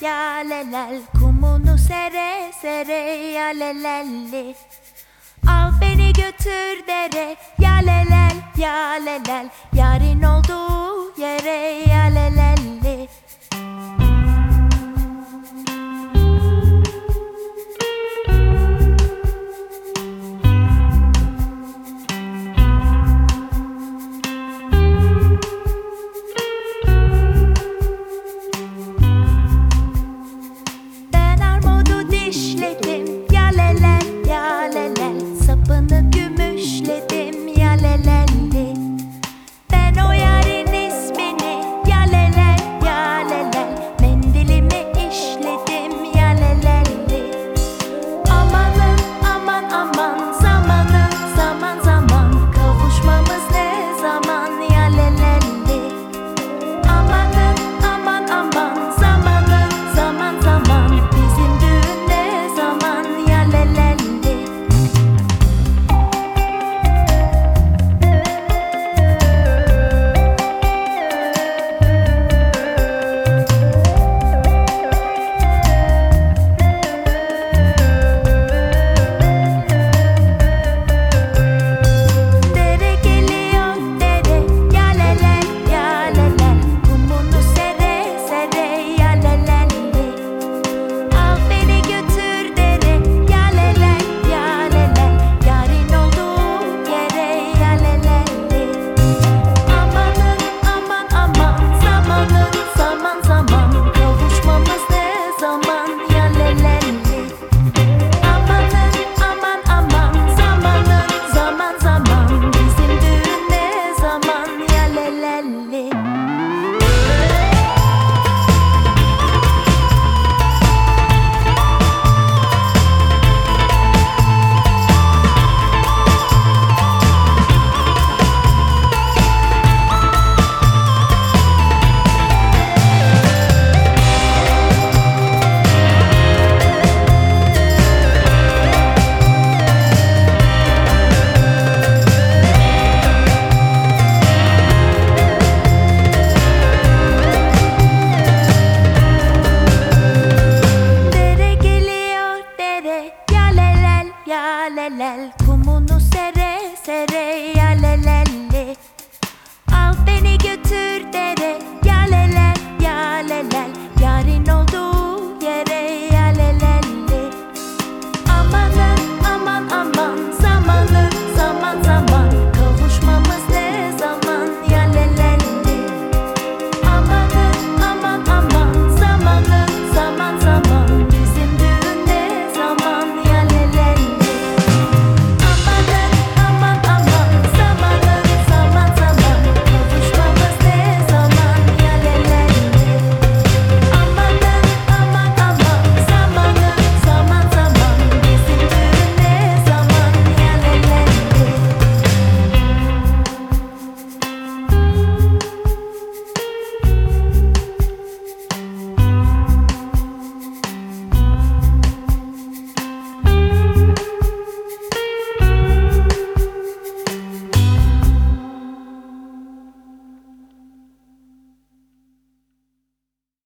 ya lelel Kumunu sere sere ya lelelli Al beni götür dere ya lelel ya lelel Yarın olduğu ya lelel kumunu sere sere ya lelelle